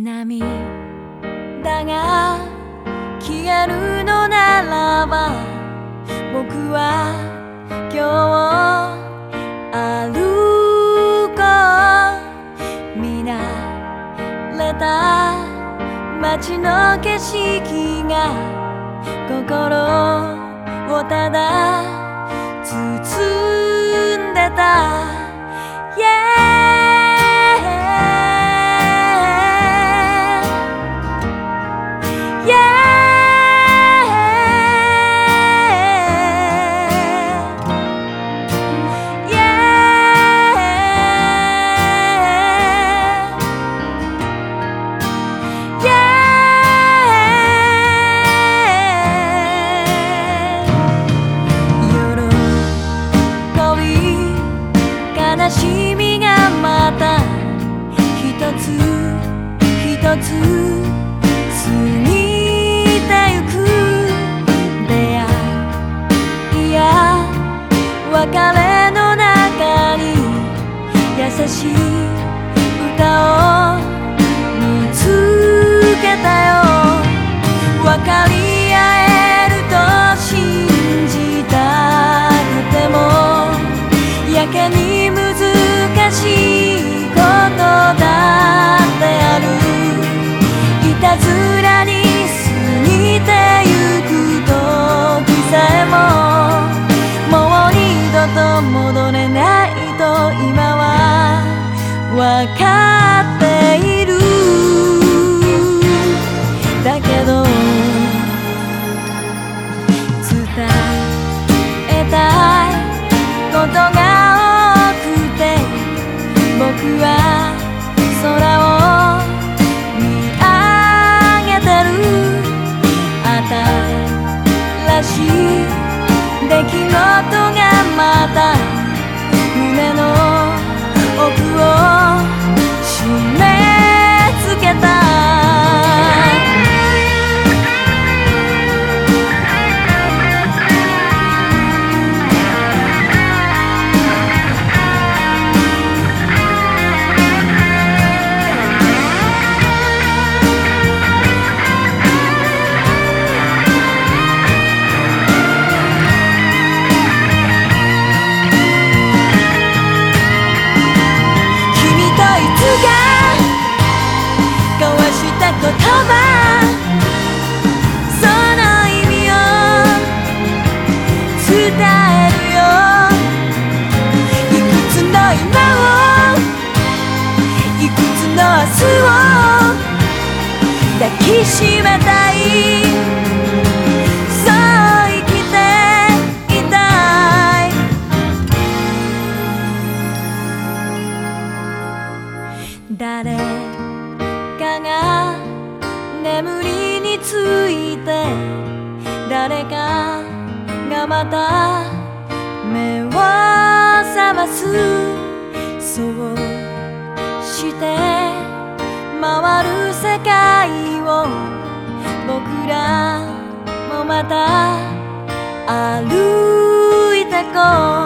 涙が消えるのならば僕は今日歩こう。見慣れた街の景色が心をただ包むつつぎてゆく出会ういや別れの中に優しい歌を見つけたよ。分かり合えると信じた。くてもやけにわかっている。だけど伝えたいことが多くて僕は空を見上げてる。新しい出来事。の明日を抱きしめたいそう生きていたい誰かが眠りについて誰かがまた目を覚ますそうして回る世界を僕らもまた歩いてこう。